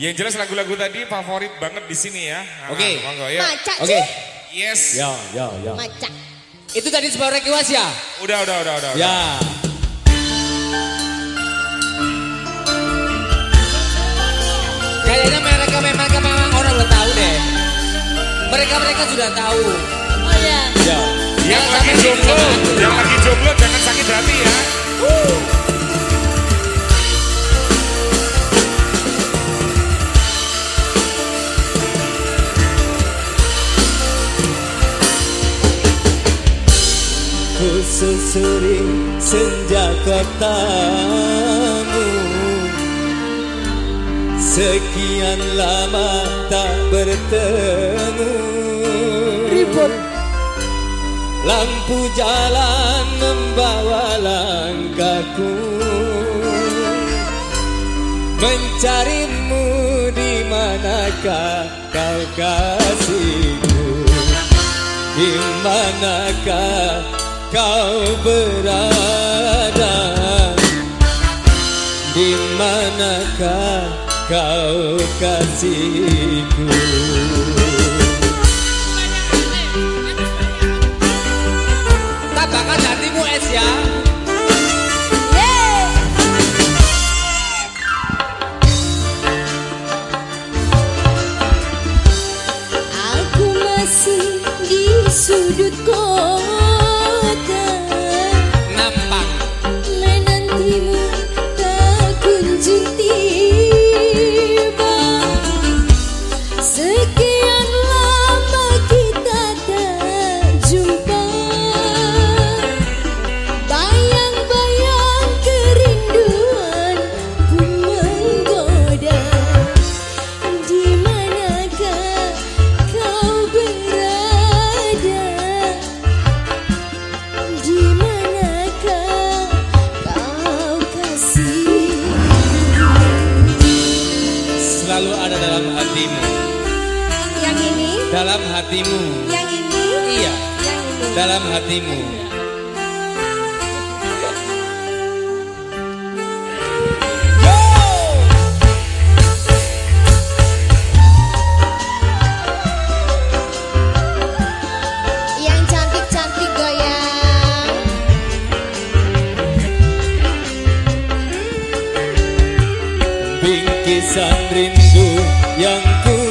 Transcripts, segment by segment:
Yang jelas lagu-lagu tadi favorit banget di sini ya. Oke. Okay. Monggo ya. Maca Oke. Okay. Yes. Ya, ya, ya. Maca. Itu tadi sebuah request ya? Udah, udah, udah, udah. Ya. Kayaknya mereka memang memang orang udah tahu deh. Mereka mereka sudah tahu. Oh ya. Ya. Yang lagi jomblo, yang lagi jomblo jangan sakit hati ya. Uh. Susuri senja kotamu Sekian lama tak bertemu. Ribut. Lampu jalan membawa langkahku. Mencarimu di manakah kau kasihku? Di manakah kau berada? Di manakah kau kasihku? Tabakan hatimu es ya. Aku masih di sudut kota dalam hatimu. Yang ini? Iya. Yang ini. Dalam hatimu. Bingkisan rindu yang ku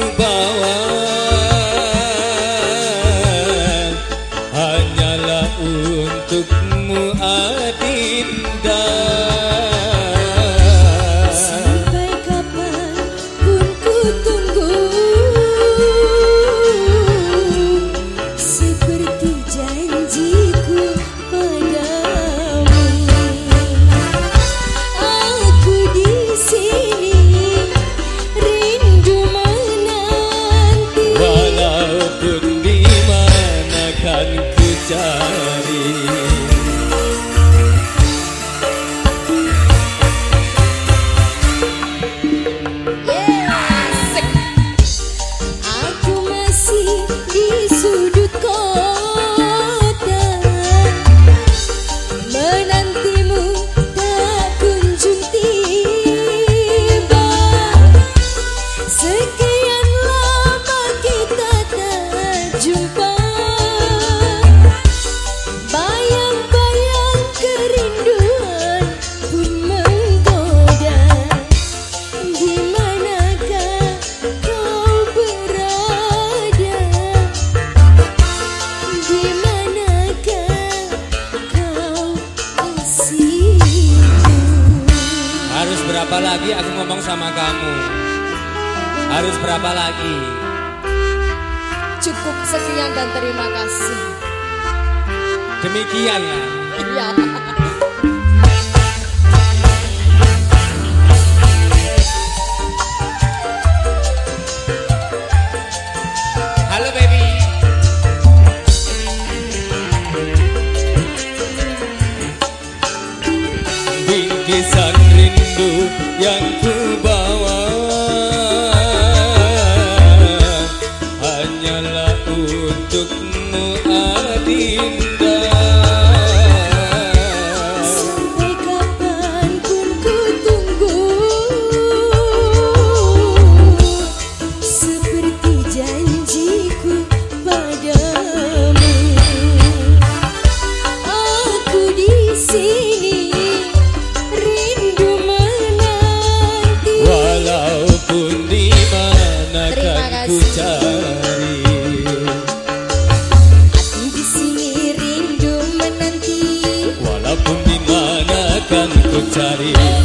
berapa lagi aku ngomong sama kamu? Harus berapa lagi? Cukup sekian dan terima kasih. Demikian ya. Iya. rindu yang ku bawa Hanyalah untukmu adinda. Sampai kapan pun ku tunggu. Seperti janjiku padamu. Aku di sini. cari